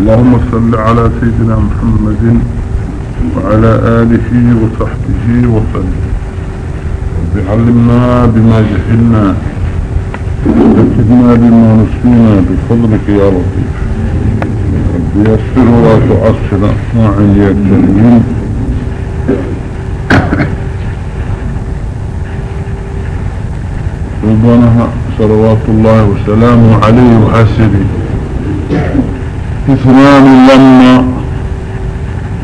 اللهم صل على سيدنا محمد وعلى آله وصحبه وسلم. وبعلمنا بما جهلنا وذكرنا بما نسينا بفضلك يا ربي رب يسر ولا تعسر معن يا كريم ربنا صلوات الله وسلامه عليه وحسبه اثنان لما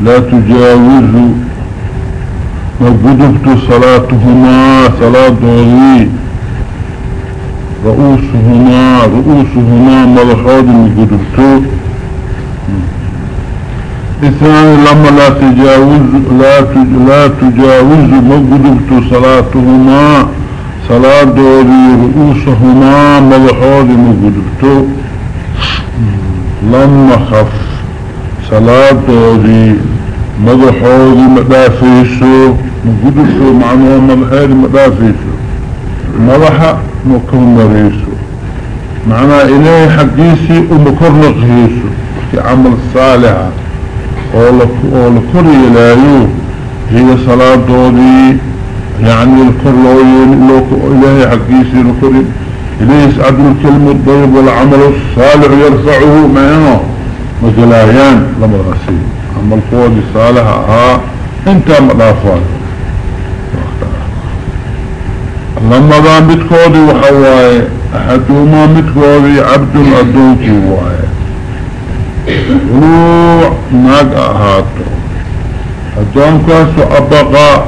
لا تجاوز ما قدبت صلاتهما صلاة ضغي رؤوسهما رؤوسهما مضحاد من قدبتو اثنان لما لا تجاوز لا, لا تجاوز ما قدبت صلاتهما صلاة ضغي رؤوسهما مضحاد من قدبتو لما خف صلاة ضغي مضحاد مدافيسو مقدسو معنوه مضحاد مدافيسو مضحا مكمريسو معنى إلهي حقيسي ومكرنقهيسو في عمل صالحة ولكري إلهيو هي صلاة دوري يعني الكرلوين إلهي حقيسي لكري إليه سعد الكلمة الضيب والعمل الصالح يرفعه معنا مجلايان لما رأسي عمل قوة صالحة ها أنت مضافات لما ذا متكودي وحواي أحدهما متكودي عبد الأدونكي واي روح ناق أهاتو. أدونكاسو أبقى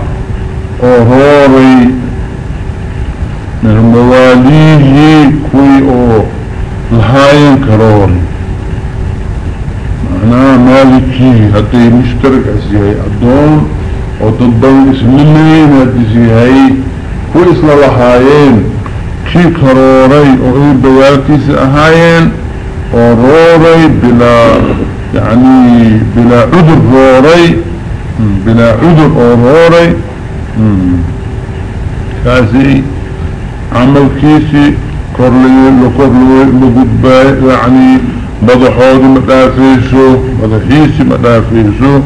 أهوري من مواليه كوي أو لهاين كروري معناها مالكي حتى مشترك أسيهي أدون وتضل اسمين هدسيهي كويس للهايين كي كروري وإيه بيالكيس أهايين وروري بلا يعني بلا عذر روري بلا عذر وروري كاسي عمل كيسي كورلي لكورلي لقدباء يعني مضحوض مدافيسو مضحيسي مدافيسو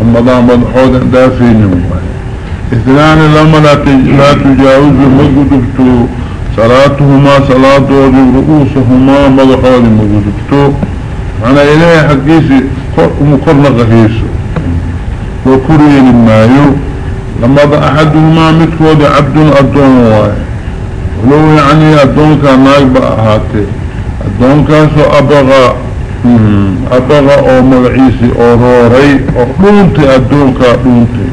رمضان مضحوض مدافيني إثنان لما لا تجاوز مقدبتو صلاتهما صلاة رؤوسهما مضحوض مقدبتو معنى إلهي حقيسي مقرن غهيسو. وكري لمايو لما أحدهما متكود عبد أدون واي ولو يعني أدون كان نايب أهاتي أدون كاسو أبغى أبغى أو مغعيسي أوروري أو دونتي أدون كا دونتي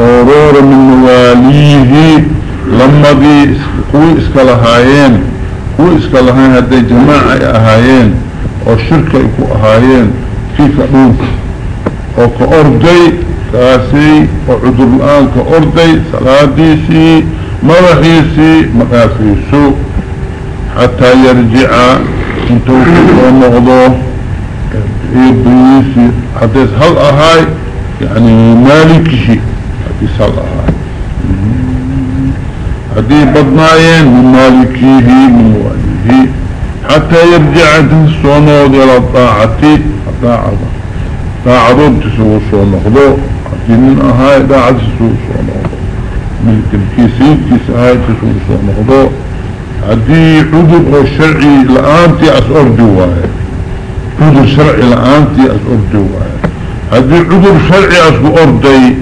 أورور من مواليه لما دي قوي اسكالهايين قوي اسكالهايين هدي جماعة أهايين أو شركة يكو أهايين كيف دونتي أو كأردي كاسي وعذر الآن كأردي صلاتيسي مرحيسي مقاسيسو حتى يرجع انتو كتو مغضو إبليسي حديث هل أهاي؟ يعني مالكشي حديث هل أهاي. حديث بدنايين من مالكيه من مواليه حتى يرجع تنسونه إلى الطاعة الطاعة طاعة تسوى الصنخضو حديث أهاي طاعة تسوى الصنخضو ملك الكيسين كيس أهاي تسوى الصنخضو هدي الشرعي لآنتي أسأل جواهي عذر شرعي لآنتي أسأل جواهي هدي عذر شرعي أسأل أردي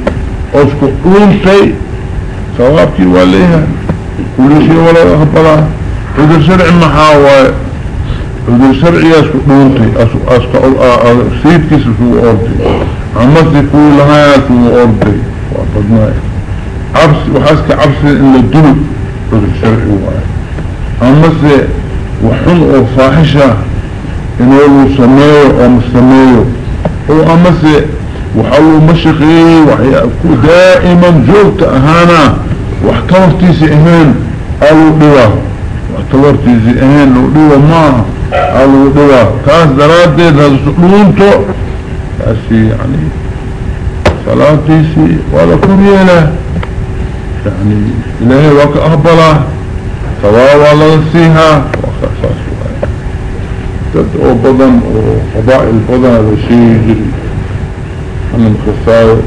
أسأل أنتي ثوابتي وليها كل شيء ولا أخبرها عذر شرعي محاوى عذر شرعي أسأل أنتي أسأل سيد كيس أسأل أردي عمسي كلها أسأل أردي وأفضناي عبس وحاسك عبس ان الجنوب بغل شرحي وعي اما سي وحن أو فاحشة ان يولو سمايو أو مستمايو أو اما سي وحلو مشقي وحي اكو دائما جوت اهانا واحتورتي سي اهان قالوا دوا. واحتورتي سي اهان لو دوا ما قالوا دوا. كاس دراتي ذا سقلونتو بس يعني صلاتي سي ولا كوريانا يعني إلهي وك أهبلا تواوى لنسيها وخصاص وعين تدعو بضن وخضاء البضن الشيء يجري عن الخصاص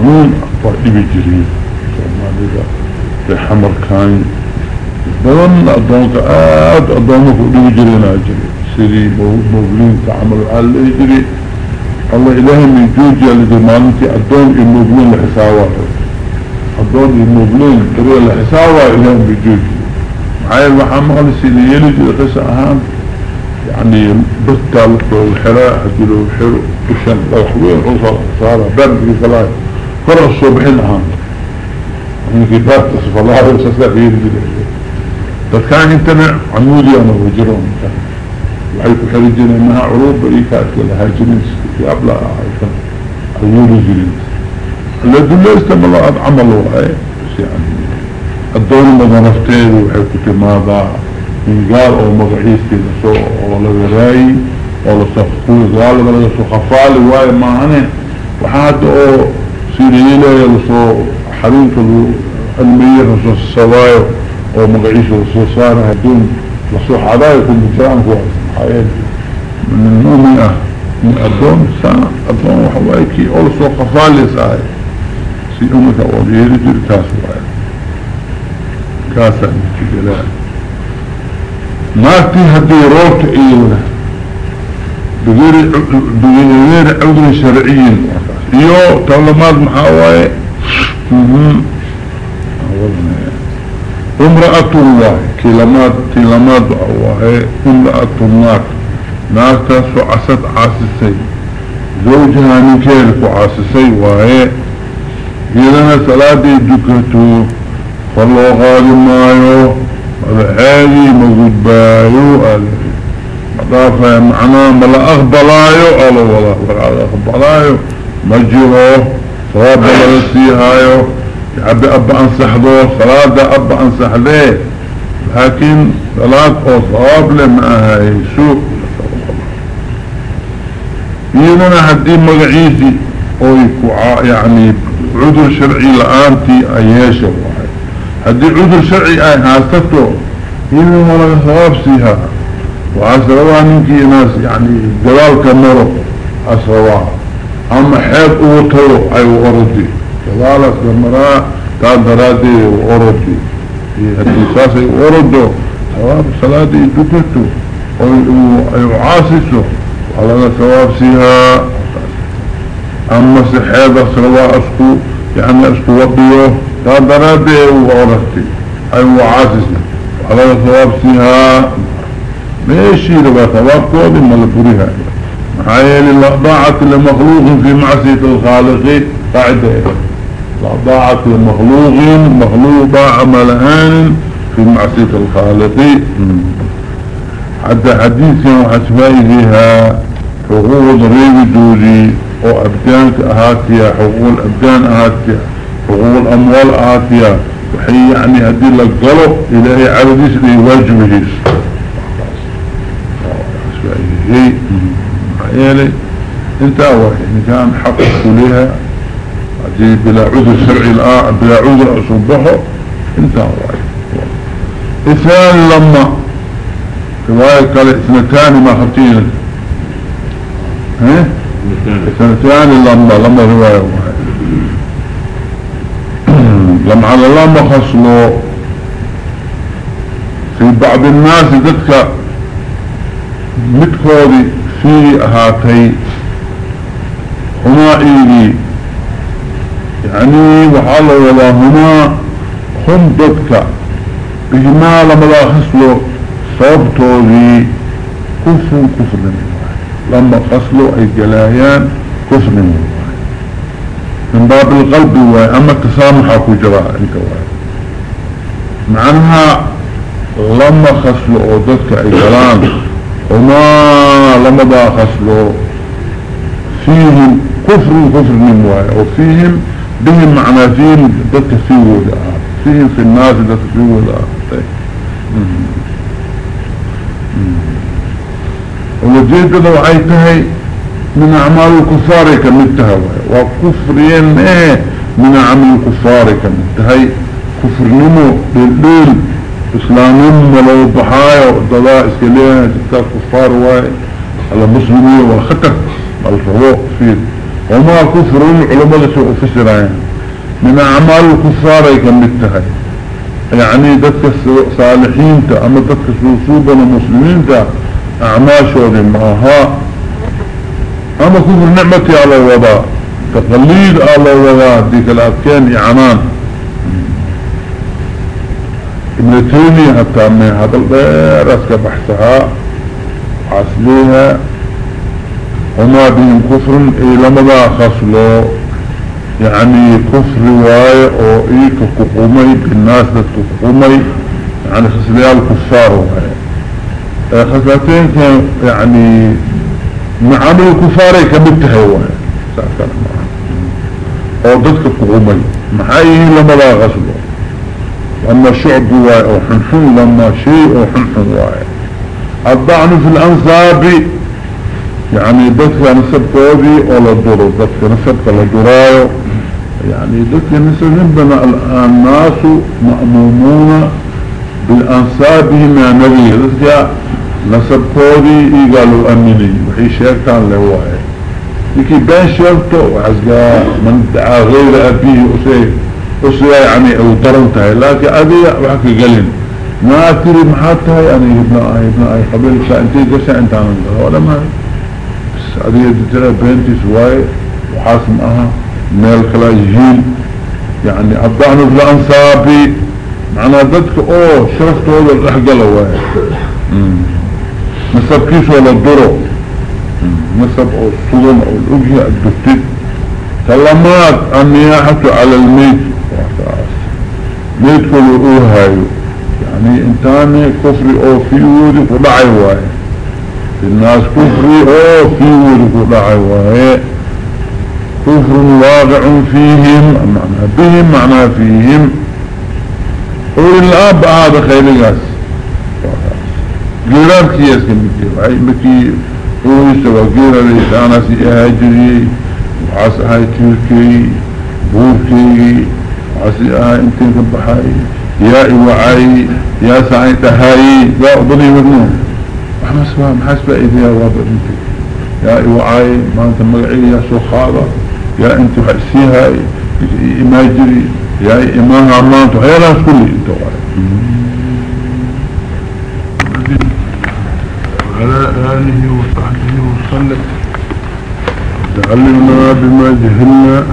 عمون أكبر إبي جري كما لذا في حمر كان. بضن أدونك آد أدونك إبي جري ناجري سري مبلين تعمل على إجري الله إلهي من جوجيا لدمانتي أدون إبي لحساواته أدون المبلين طريق لحساوة إلهي من جوجي معايا المحامة اللي يلجي القصة أهان يعني بطل والحراء هدلو الحرو وشان لو حوين وصل صار برد في صلاة. فرع الصبحين أهان يعني في بات تصف الله في يلجي بس كان انتمع عمودي أنا وجرون. وحيث حرجين إنها عروب بريكات لها جنس. في أبلا عيسان أيولي جنس. لا يستمر عمله. بس يعني الدور مضنفتين وحيث كماذا من قال أو مقعيس كده سو أو لغراي أو لصفقوه قال ولا سخفالي واي هنه وحاد أو سيريلا يلسو حرينك المية رسو السوايو أو مقعيس رسو صار هدون لسو حدايكم بجران كواس حياتي من المؤمنة من أدون ساعة أدون وحوايكي أول سوى قفالي ساعي سي أمك أولي يرجل كاسو واي كاسا نتجلال نارتي هدي روت إيونا. بغير بغير عذر شرعيين. يو طالمات محاواي امرأة الله. كلمات كلمات الله امرأة النار نارتا سعسد عاسسي. زوجها نكيرك عاسسي وهي إذن سلادي دكتو فالله غالي مايو هذه موجود بايو مضافة معنا ملا أغبلايو ألو ولا ولا أغبلايو مجيرو صواب ولا سيهايو يحبي أبا أنصح له صلاة أبا أنصح له لكن صلاة أو صواب لما هاي سوء إذن حدي مقعيسي أو يعني عذر شرعي لآنتي أياشا واحد هدي عذر شرعي اي هاستفتو إذن ولا ثواب سيها. وعسروا منك ناس يعني جلال كمرو. عسروا أما حيب أوتو اي وردي جلالك كمرا تادراتي وردي هدي ساسي وردو ثواب صلاتي دكتو اي عاسسو وعلى ثواب سيها. أما سحيبة سروا أسكو يعني أسكو وقيوه تادراتي وردي أي وعاسسنا على ثواب سيها ماشي لبا ثواب كودي ملفوريها. محايا للأضاعة لمخلوق في معصية الخالق قاعدة الأضاعة لمخلوق مخلوق عملهان في معصية الخالق. حتى حديث وحسبائي فيها حقوق ضريب دولي وأبدانك أهاتيا حقوق الأبدان أهاتيا حقوق الأموال أهاتيا. وحي يعني هدي لك قلب إلهي عبديس لي هي يعني انت واحد كان حق كلها هذه بلا عذر شرعي الآن بلا عذر أصبحه. انت واحد. اثنان لما. رواية قال اثنتان ما خطين ها؟ اثنتان لما لما رواية لما على الله ما خصلوا في بعض الناس ذاتك متكودي في هاتي هما ايدي يعني وحال ولا هما هم ذاتك. بهما لما لا خصلوا صوبتودي كفر كفر لما خصلوا اي جلايان كفر من من باب القلب واي أما التسامح كجراء انت واي معنها لما خسلوا اوضتك اي كلام وما لما با خسلوا فيهم كفر كفر من واي وفيهم بهم معنى فيهم ذاتك فيه ولا فيهم في الناس ذاتك فيه ولا ولجيت لو عيتهي من أعمال الكفار كمتها وكفرين إيه من أعمال الكفار كمتها كفر نمو بالليل إسلامين ملو بحايا ودلاء إسكاليها جدتا كفار واي. على مسلمية والخطر. الفضوء فيه وما كفرون علماء لسوء فسرين. من أعمال الكفار يكملتها يعني ذاتك صالحين تا أما ذاتك سوصوبا المسلمين تا أعمال شوري معها. أما كفر نعمتي على الوضاء تقليد على الوضاء ديك الأركان إعانان ابن تيمية حتى من هذا الغير بحثها عسليها. وما بهم كفر إلى مدى خصلوا يعني كفر واي أو ايك كقومي بالناس كقومي يعني خصليها الكفار واي خصلتين كان يعني معامل الكفار كمتها واي سأكنا معه أو ضدك كقومي محايه لمدى غسلوا لما شعب واي أو حنحن لما شيء أو حنحن واي الضعن في الأنصاب يعني ضدك نسب كودي ولا الدور. ضدك نسب كالدرايو يعني ضدك نسب نبنا الناس مأمومون بالانصابهم يا نبي. ضدك نسب كودي قالوا امني وحي شيركان لهواي لكي بين شرطه وحسقا من دعا غير أبيه أسيه أسيه يعني أو درنتها لكن أبي وحكي قلن. ما أتري محاتها يعني ابن آي ابن آي. قبل ساعتين قشا انت عن ولا ما. بس أبي يدتنا بنتي سواي. وحاسم أها. ميل كلا جيل يعني أبدعنا في معنا ذاتك أوه شرفت هذا الأحقل هو نسب كيس ولا الدرو. نسب أو الصدم أو الأجهة الدفتد كلمات النياحة على الميت. ميت كل أوهايو يعني انتاني كفري أو في ودي قدعي واي الناس كفري أو في ودي قدعي واي كفر واقع فيهم معنى بهم معنى فيهم. قول الاب هذا خير قاس جيران كياس كمكي وعي مكي هو يسوى جيران ليسانا سيهاجري وعاس هاي تركي بوكي وعاس هاي انتين كبحاي يا إوعي يا سعيد هاي يا أبني ودنو وحما سبا محاسبة إذا يا رب انت يا إوعي ما أنت مقعي يا سخارة يا أنت حسيها إماجري يا إمام عمان هيا لا كل انت على آله وصحبه وسلم. تعلمنا بما جهلنا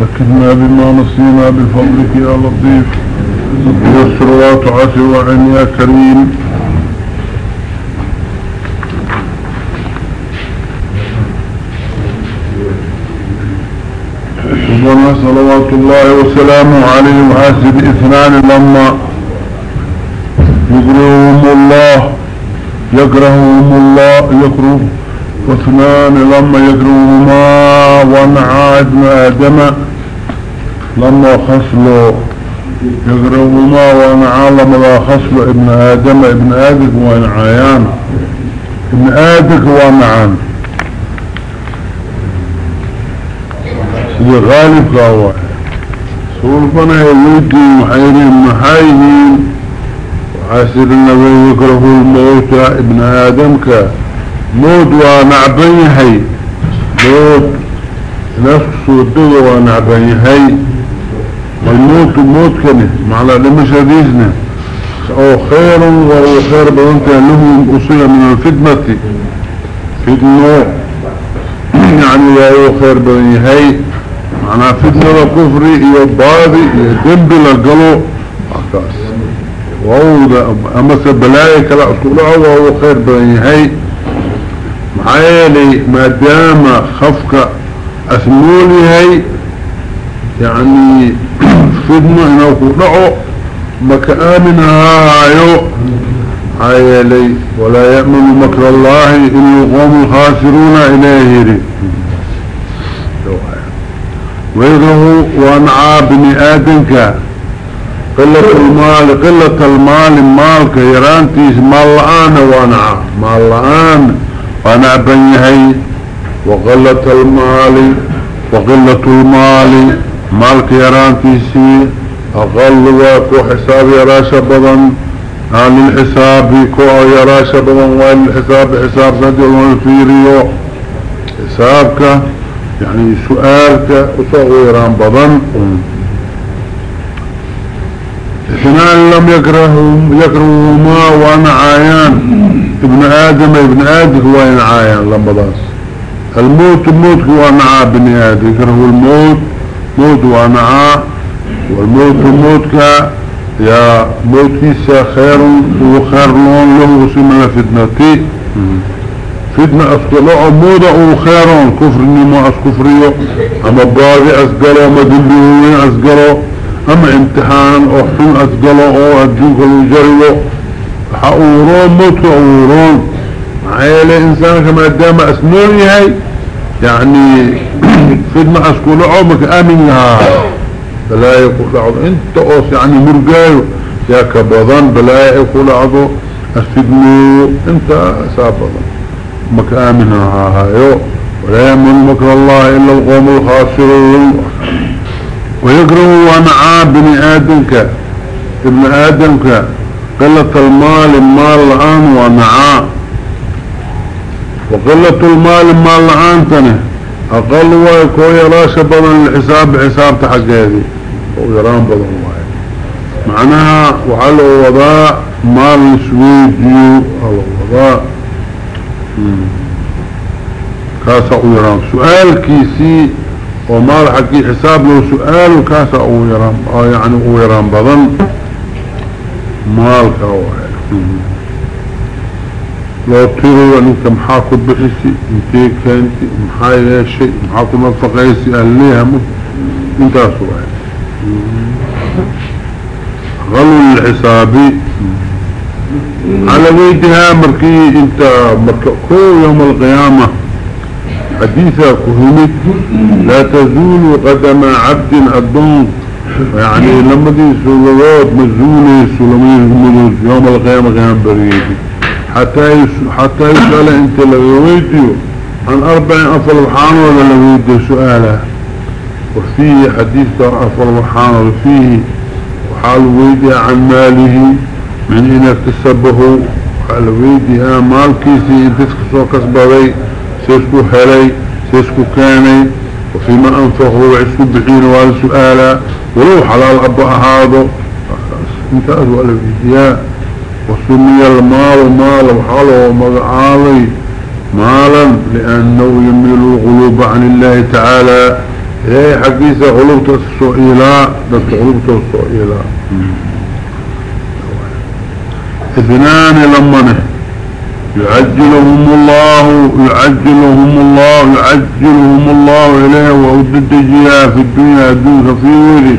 ذكرنا بما نصينا بفضلك يا لطيف. يسر وتعسر وعن يا كريم. ربنا صلوات الله وسلامه عليه وحاسب اثنان لما يقرهم الله يكرههم الله يكره واثنان لما يكرههما ونعى ابن آدم لما خصلوا يقربهما وأنا عالم لا خصل ابن آدم ابن آدك وأنا عيان ابن آدك وأنا سيدي غالب قاوة سولفنا يلودي محيرين محايين وعاسر النبي يكره الموت ابن آدم كا موت ونعبيهي موت نفس سودة ونعبيهي والموت الموت كان معنى لما شديدنا أو خير وهو خير بانت لهم اصيل من الفتنة. فتنة. يعني هو خير باني معنى فتنة الكفر هي الضادي هي دنب لقلو عكاس وهو اما سبلاي كلا اسكوله وهو خير باني هاي. معايا ما دام خفك اثمولي هاي. يعني فدنا انه كدعو مكآمن هايو. عيالي ولا يأمن مكر الله إلا القوم الخاسرون إليه ويقره وانعى بني آدمك. قلة المال قلة المال مالك يرانتيس مال الآن وانعى. مال الآن وانعى بنيهي وقلة المال وقلة المال مالك يرانتيسي أقل وكو حساب يراشا بدن عن الحساب كو يراشا بدن وإن الحساب حساب سنتي والفيريو حسابك يعني سؤالك وصغيران بدن اثنان لم يكرههم يكرههما وأنا عايان. ابن آدم ابن آدم هو عايان لما ضاس الموت الموت هو نعا بني آدم. يكره الموت موت ونعا والموت الموت كا يا موت كيسا خير وخير لون له وسيما لفتنتي فتنة أسقلوا موضع وخير كفر نما أسكفريو أما باري أسقلوا أما دنبيهوين أسقلوا أما امتحان أو حن أسقلوا أو أدوك الوجريو حقورون موت حقورون عيالي إنسان كما دام أسنوني هاي يعني فتنة أسقلوا أمك آمن لها بلا يقول عضو إنت أوس يعني مرقايو. يا كبضان بلا يقول عضو أسفدنو إنت سابضا مكامنها هايو ولا يمن مكر الله إلا القوم الخاسرون. ويقرأوا ونعا بني آدمك. ابن آدمك. قلة المال المال الآن ونعا وقلة المال المال الآن تنه. أقل ويكو يراش بدن الحساب حساب تحقيدي ويران بدن واي معناها وحلو وضاء مال سويديو على وضاء كاسا ويران سؤال كيسي ومال حكي حساب له سؤال كاسا ويران يعني ويران بدن مال كواي لو تيرو انك محاكو بحسي انتي كانتي محايا شيء محاكو مفقايسي اهليها انت سؤال غلو الحسابي. على ويدها مركي انت مركو يوم القيامة. حديثة كهمت لا تزول قدم عبد الدون يعني لما دي سلوات مزولي سلمين يوم القيامة قيام بريدي حتى حتى يسأل انت لويديو عن أربع افضل حان ولا لويديو سؤاله. وفيه حديث افضل حان وفيه. وحال ويدي عن ماله. من ان اكتسبه وحال ويدي مال كيسي انت سو كسبه سيسكو هلي سيسكو كاني وفيما انفقه وعسكو بحين والسؤاله ولو حلال ابا هذا انت ادو الفيديا وسمي المال مال وحاله ومقعالي مالا لأنه يميل القلوب عن الله تعالى. إلهي حقيسة قلوبة السؤيلة بس قلوبة السؤيلة اثنان لمنه. يعجلهم الله يعجلهم الله يعجلهم الله إليه وأود الدجياء في الدنيا دون في ويرش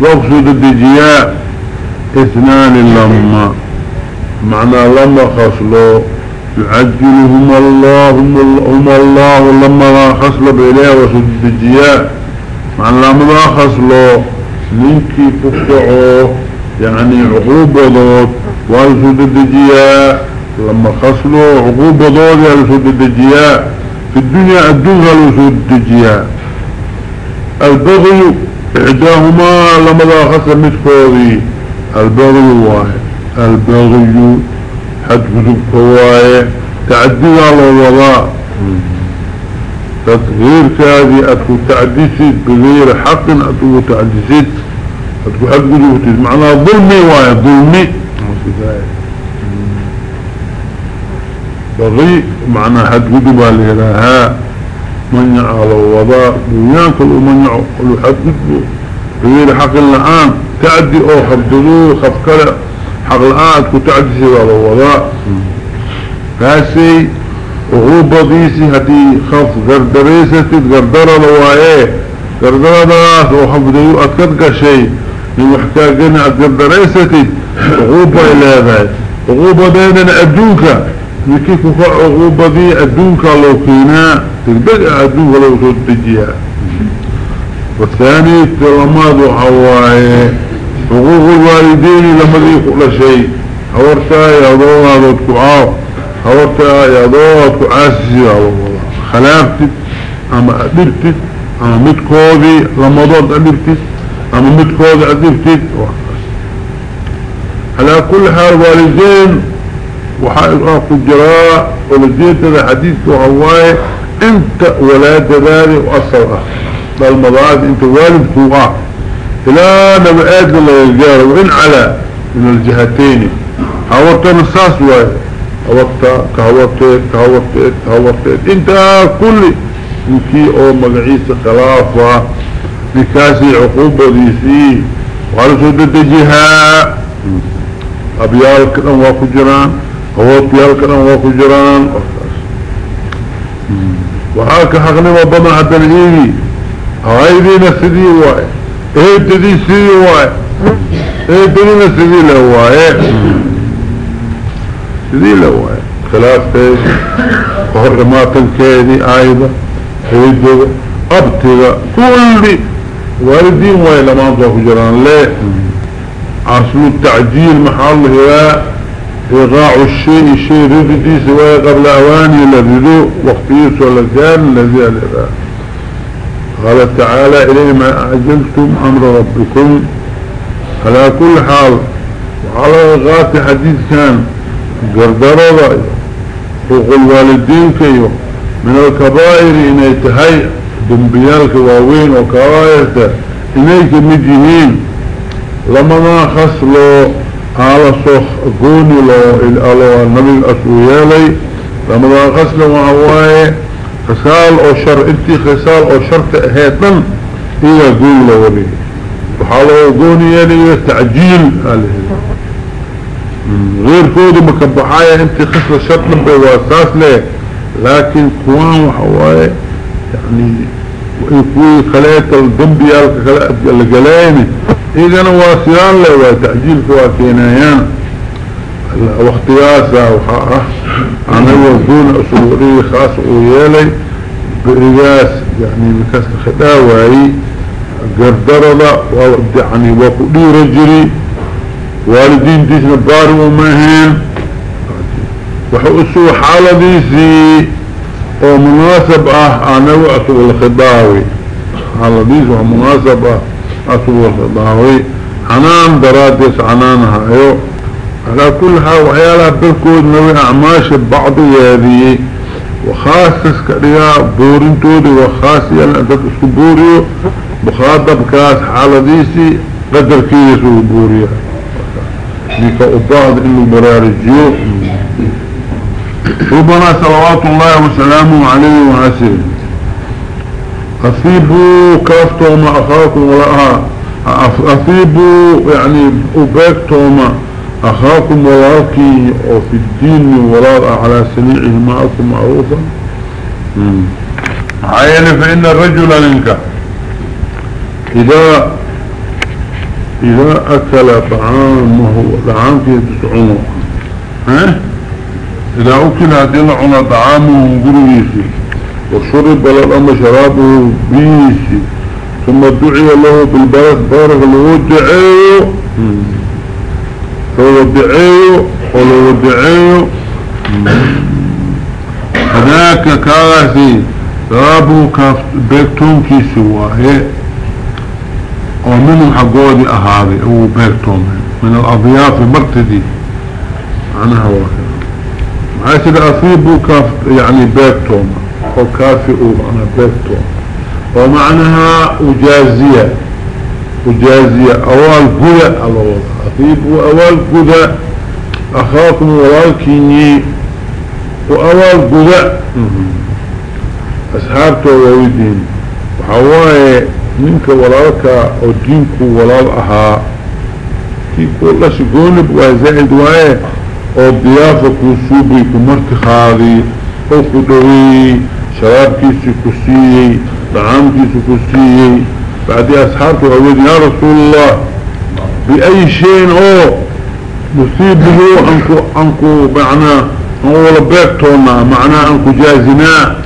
واقصد الدجياء إثنان لما. معنى لما خصلوا يعجلهم الله هم الله لما خصلوا بإليه وسد الدجياء. معنى لما خصلوا منكي بكعوه يعني عقوبة ضوط والسد الدجياء لما خصلوا عقوبة ضوط والسد الدجياء في الدنيا الدنيا والسد الدجياء البغي إحداهما لما خصل متكوذي البغي واحد. البغي حد قدب كواية تعدي على الوضاء تطهير كذي أتكو تعديسي بغير حق أتكو تعديسي. أتكو حد قدب معنى ظلمي واية ظلمي. بغي معنى حد قدب لها من على الوضاء ويانك من يعقل حد قدب بغير حق الآن تعدي أو خبدلوه خفكرة. حقلآت كتعدسي والوضاء كاسي وغوبة ديسي هدي خف قردريسة قردرة لوايه قردرة داس وحفظيو أتكدك شيء. من محكاقين غوبة إلى هذا. غوبة دينا أدوك. لكيف فع غوبة دي أدوك لو كينا. تقدق أدوك لو تدجيها. والثاني تلماد وحوايه حقوق الوالدين لما ذي كل شيء. هورتا يا ضوء هذا كعاو هورتا يا ضوء كعاسي خلافتك أما ادرتك أما متكوذي. لما ضوء ادرتك أما متكود عذبتك على كل حال والدين وحائل اخو جراء ولدين هذا حديث وهواي انت ولاد ذلك وأصل أخ. بالمضاد انت والد فوقع إلى نبعاد الله يجار وإن على من الجهتين. هورت نصاص واي. هورت كهورت كهورت كهورت انت كل انكي أو مقعيس خلافة. بكاسي عقوبة ديسي وعلى سودة جهة. أبيال كنا واكو جران هورتيال كنا واكو جران وهاك حقنا وبما حتى الهيدي هايدينا سدي واي إيه تدي سدي واي إيه تدينا سدي لواي سدي لواي خلاف تيجي وهرماتن كيدي أيضا هيدو ابتغى كل والدين واي لما أنتوا جران ليه؟ عصر التعجيل محل هو إغاع الشيء الشيء رددي سواء قبل أواني لردو وقتيس ولا كان الذي الإغاء قال تعالى إليه ما أعجلتم أمر ربكم. على كل حال وعلى غات حديث كان قردر رأي. حقوق الوالدين كيو. من الكبائر إن يتهي دنبيالك واوين وكوائرته إنيك مجيهين لما خسلوا على صخ قوني لو النبي الأسويالي لما خسلوا وعواي خسال أو شر إنتي خسال أو شرط اهيتن هي قول لولي وحالو قوني يعني تعجيل غير كودي مكبحايا إنتي خسل شرط بواساس ليه لكن كوان وحواي يعني ويكوي خلات الضنبي القلاني اذا واسيان له وتعجيل كواكينيان واختياسا وحاها أنا وزون اسوري خاص ويالي برياس يعني مكاس خداوي. قردرضا يعني وقودي رجري. والدين ديسنا بارو ومهين وحقسوا حالة ديسي. ومناسب آه أنا واسو الخداوي حالة ديسي ومناسب آه اسو الخداوي حنان درادس عنانها ايو على كل حال وحيالها بالكود نوي أعماش بعض يهذه وخاصة كريا بورين تودي وخاصة انت تسكو بوريو بخاطب كاس حالة ديسي قدر كيسو بوريا لك أبعض إنه برارجيو ربنا صلوات الله وسلامه عليه وعسره أثيبوا كافتوما أخاكم ولا أثيبوا يعني أباكتوما أخاكم ولاكي أو في الدين ولا على سنيعه معكم معروفا. عين فإن الرجل منك. إذا إذا أكل طعامه طعامك يدسعونه ها؟ إذا أكل هذه العنا طعامه قريسي وشرب للأم شرابه بيسي ثم دعي له بالبرك بارك له دعيه فهو دعيه ولو دعيه هذاك كاسي رابو بيكتون كي سواه. ومنه حقودي أهاري أو بيكتون من الأضياف مرتدي. عنها واحد عايز كاف يعني بيكتون أو كافئوا أنا بيكتون ومعناها وجازية وجازية أوال قدى الله أطيب أوال قدى أخاكم والكيني وأوال قدى أصحابته وويدين وحواي منك ولالك أو دينك ولال أها. كيكو الله شقونب وزائد واي أو ضيافة كوسوبي كمرتخاذي أو كدوي شراب كيسي كسيي طعام كيسي كسيي بعد أصحابه أقول يا رسول الله بأي شيء هو؟ نصيبه أنكو, أنكو معنا هو لبيكتونا معنا أنكو جازنا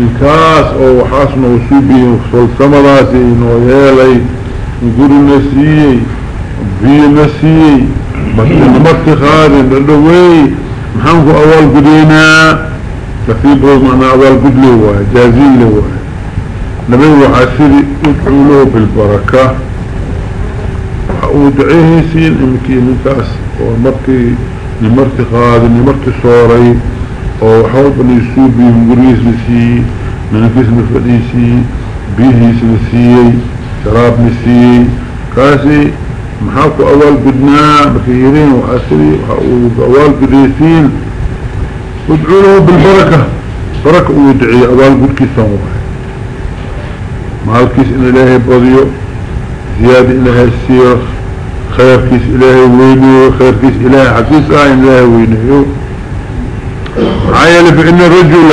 الكاس أو حاسم وصيبه وصل راسي نويالي نقول النسيي بي النسيي بطن مرتخاري ندوي محنكو أول قدينا كثيب هو معنى عوال قد له جازين له نبي وحسيري ادعو له بالبركة. ودعيه سين امكي نتاس ومركي نمركي خاذ نمركي صوري. وحاوب نيسو بيه مريس بسي منكس مفديسي بيه سنسي شراب نسي. كاسي محاكو أول قدنا بخيرين وحسيري وحاوب أول ودعو له بالبركة. بركة ويدعي أبان قول كي سموه مالكيس إن إلهي بضيو زيادة إلهي السيخ خير كيس إلهي وينيو. خير كيس إلهي عزيز آين آه إلهي وينيو. عيال بإن رجل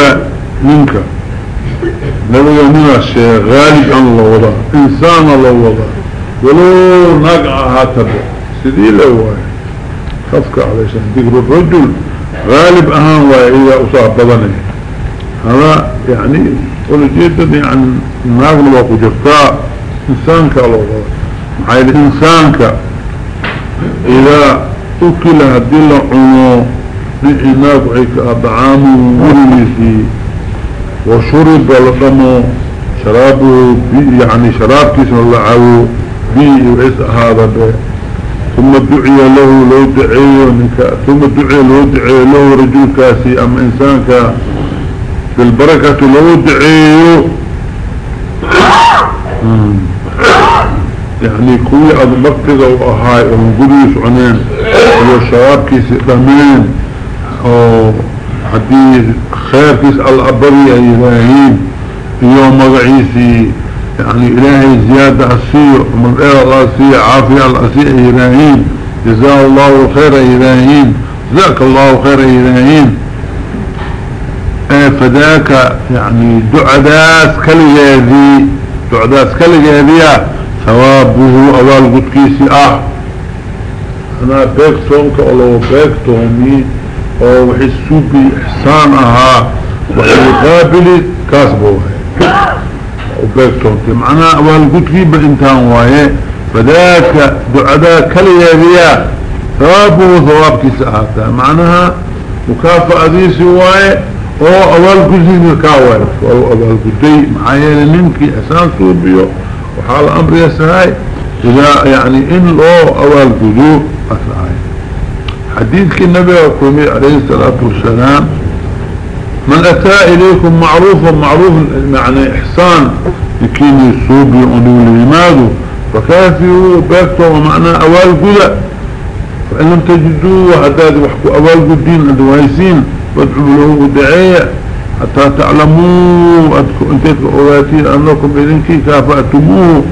منك. نبغى منا الشيء غالب عن الله وضع. إنسان الله وضع. ولو نقع هاتبه. سديله هو خفك عليش ديك بالرجل غالب أهان وإيا أصاب بدنه. هذا يعني قول جدا يعني ناق لو جرتا انسان كالو معاي الانسان ك إذا أكل هدي له عنو ناق عيك اطعام ورميسي وشرب لطمو شرابه يعني شراب كيس الله بي وعيس هذا به ثم دعي له لو دعيه ثم دعي لو دعي له رجل كاسي. أم انسان كا بالبركة لو دعيه يعني كوي اضبطك وأهاي ومقوديس عنين. وشراب كيس دمين أو حديث خير كيس الأبري ايهين يوم مغعيسي يعني إلهي زيادة أسير من إله الله أسير عافية الأسير إلهين جزاه الله خير إلهين جزاك الله خير إلهين إيه فذاك يعني دعداس كالجاذي. دعداس كالجاذية ثوابه أول قد كيسي أح أنا بيكتونك أولو بيكتوني. أو حسو بإحسانها وحيقابلي كاسبوها وبيكتونتي معناه أول قد كي بإنتان واية. فذاك دعاء كاليابيا ثوابه ثواب كيساعتا معناها مكافأة ديسي واية. أو أول قدي مكاوي أو أول قدي معايا لنمكي اسان سوبيو وحال أمر يسهاي. إذا يعني إن لو أول قدو اسهاي حديث النبي عليه الصلاة والسلام من أتى إليكم معروفا معروف معنى إحسان لكين يصوبي عنو لماذا فكافيوا بيكتوا ومعنى اوال قدى فإن لم تجدوا وحداد وحكوا اوال قدين ادوائسين فادعوا له ودعية حتى تعلموا انتك اواتين انكم اذنكي كافأتموه.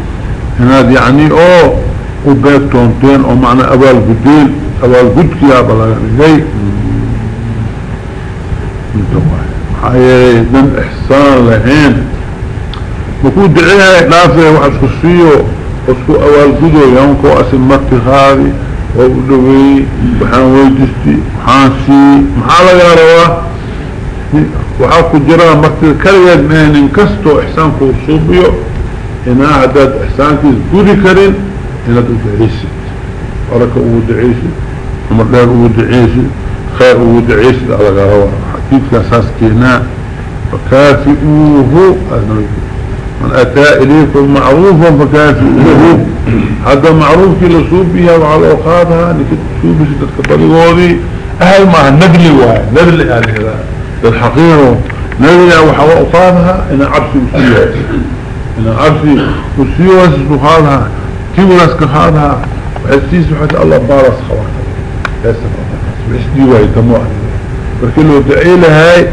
هناد يعني أو وبيكتونتين أو معنى اوال قدين اوال قدك يا بلا حياة دم إحسان لهين مكو دعيها نافع وحسكسيو واسكو أول قدو يومكو اسم مرتي هذه وقدوي وحان ويدستي وحان سي يا روا. وحاكو جرى مرتي كريد مهن انكستو احسانكو الصوبيو هنا عدد احسانكي قدي كرين هنا تدعيسي وركا ودعيسي ومردار ودعيسي خير ودعيسي على روا حديث أساس كينا فكافئوه. من أتى إليكم معروفا فكافئوه. هذا معروف كي لصوبها وعلى اوقاتها لكي تسوبي ستة كبريغوذي أهل ما النبلي واحد نبلي هذا الحقير نبلي وحوا اوقاتها أنا عبسي وسيوها أنا عبسي وسيوها سبحانها تيبو ناسك خادها وحسيس حتى الله بارس لكن لو دعي لهاي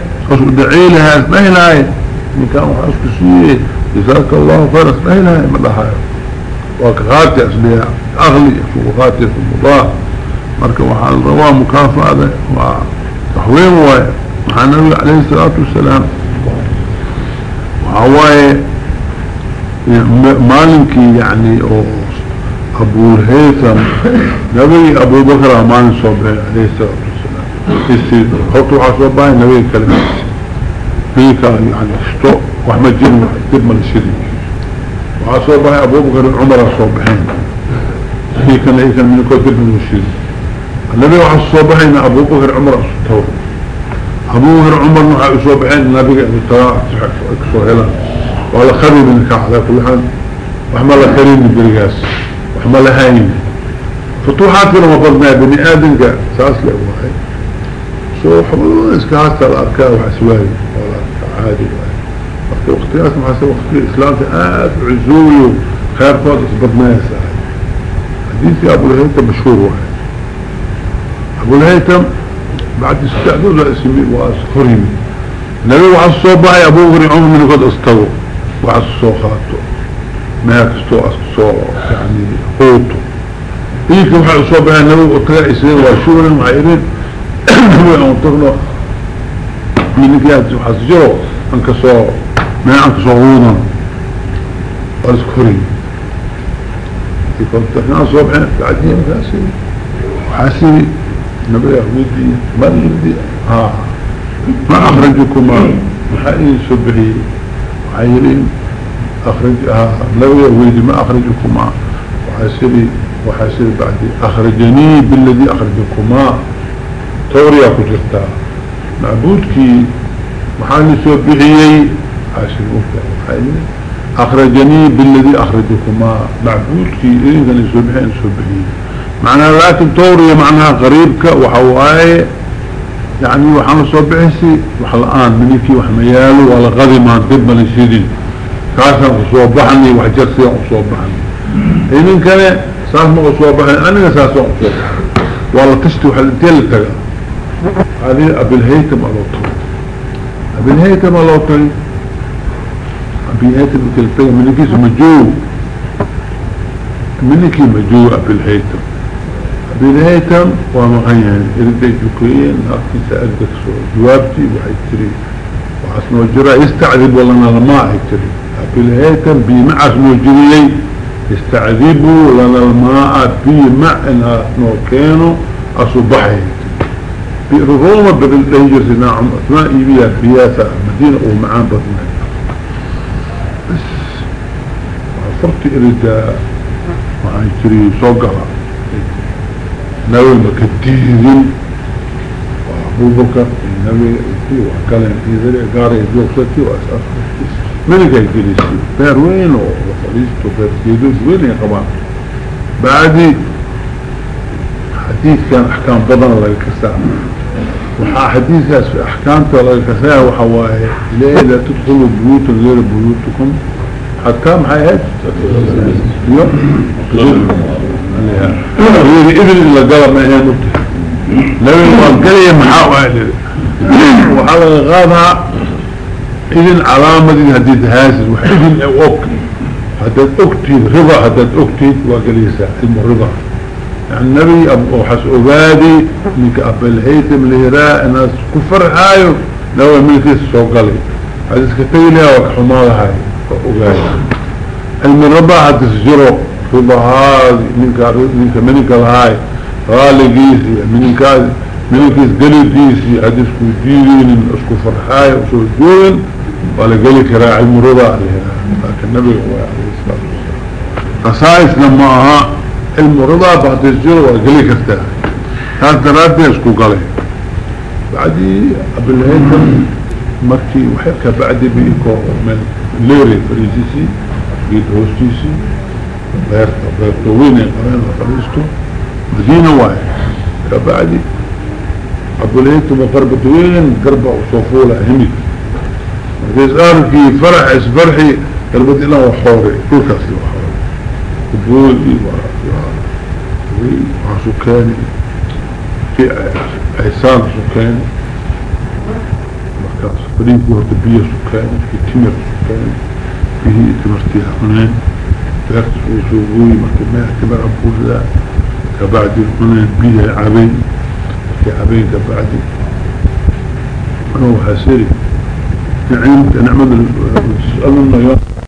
دعي لها اسمه لهاي من كان وحاسك سيه جزاك الله خير اسمه لهاي ما لهاي وكغاتي اسمها اغلي وغاتي في الله مركب وحال روا مكافأة وتحويم واي النبي عليه الصلاة والسلام وهواي مالكي يعني ابو الهيثم نبي ابو بكر أمان صبري عليه الصلاة والسلام يصير خطو عصباء النبي كلمة فيك يعني اشتو واحمد جن دب من وعصباء ابو بكر عمر الصبحين فيك ليس من كتب من الشريك النبي وعصباء ابو بكر عمر الصبحين ابو بكر عمر من كعلى كل حال وحمل كريم بالرجاس وحمل هاين فتوحات لما بدنا بني آدم واحد سو حملون اسكاسة الأركاء وحسواي ولا عادي. وقت وقتيات محاسب وقت الإسلام تآت عزوي خير فوض بدنا يساعد حديثي أبو الهيثم مشهور واحد. أبو الهيثم بعد استعدوا لأسمي وأسخرين نبي وحس صوباي أبو غري عمر من قد استوى وحس صوخاته ما يكستو أسكسو يعني قوته إيك وحس صوباي نبي وطلع إسين وشورا معيرين تغلق من كيات وحس جو أنكسو ما أنكسو غوضا وأسخرين كنت إحنا صبح قاعدين كاسي وحاسي نبي يهودي ما يهودي ها ما اخرجكما محاين سبحي وحيرين اخرج ها نبي يهودي ما اخرجكما وحاسري وحاسري بعدي اخرجني بالذي أخرجكما. توريا كجرتا معبودكي محاين سبحي حاسري وحيرين أخرجني بالذي أخرجكما معبودك إذن كان يسبحين سبحين معنى لكن طوري معناها قريبك وحواي يعني وحنا صبحسي وحلقان منيكي وحميالو ولا غذي ما انتب لسيدين كاسا صوبحني وحجرسي صوبحني إذن كان ساس ما صوبحني أنا ساس صوبحني والله تشتي وحلتين لتقى هذه أبي الهيتم ألوطري أبي الهيتم ألوطري بيئات بكلتين منكيس مجو منكي مجو أبي الهيتم أبي الهيتم ومغيان إردي جوكيين أكي سألتك سؤال جوابتي وحيتري وعسنو جرى يستعذب والله لما حيتري أبي الهيتم بيمع عسنو جريي يستعذبوا لنا الماء اسنو كانوا أصبحي بئر روما بدل الهجر سناعم أثناء إيبيا بياسة مدينة ومعان بطنها فرت إردا وعن جري صقرة نوي مكديدين وأبو بكر النبي وكلم في ذلك قاري وأسأل. من كان جلسي بير وين وخليسته بير جيدوس وين يا قبان بعدي حديث كان أحكام بدن الله الكساء وحا حديث في أحكامته الكساء وحواه ليه؟ لا تدخلوا بيوت غير بيوتكم. حكام حيات يري إذن إلا قال ما هي نبته لو يقال قليا محاوة وحاول غابها إذن علامة دي هديد هاسد وإذن أوك هدد أكتيد رضا هدد أكتيد وقليسة يعني النبي أبو حس أبادي منك أبا الهيتم الهراء ناس كفر هايو لو ملكي السوقلي هذا سكتيلها وكحمالها هاي. علم الربا تسجره ربا هذا منك منك منك الهاي غالقيسي منك منك قليديسي حديثكو ديرين اسكو فرحاي وسو جوين. ولا قليك راع علم الربا لكن النبي هو عليه الصلاة والسلام. قصائص لما الربا بعد تسجره وقليك ارتاح هذا دراتي اسكو قلي بعدي قبل هيك مركي وحكى بعد بيكو من ليري فريسيسي جيد هوستيسي بيرتا بيرتا وين قرين فريستو. مدينة واحد كبعدي أقوليتو مقربة وين قربة وصفولة همك وكيسار في فرح إسفرحي قربة إلا وحوري. كل كاسي وحوري. قبولي وعسكاني في عيسان سكاني. مركز فريق وردبية سكاني في تمر سكاني. فيه تمرتها هنان بيرت وسوقوي مركبها كبر أبوه كبعد هنان بيه عبين. في عبين كبعد. أنا وحاسري نعم نعمل سؤالنا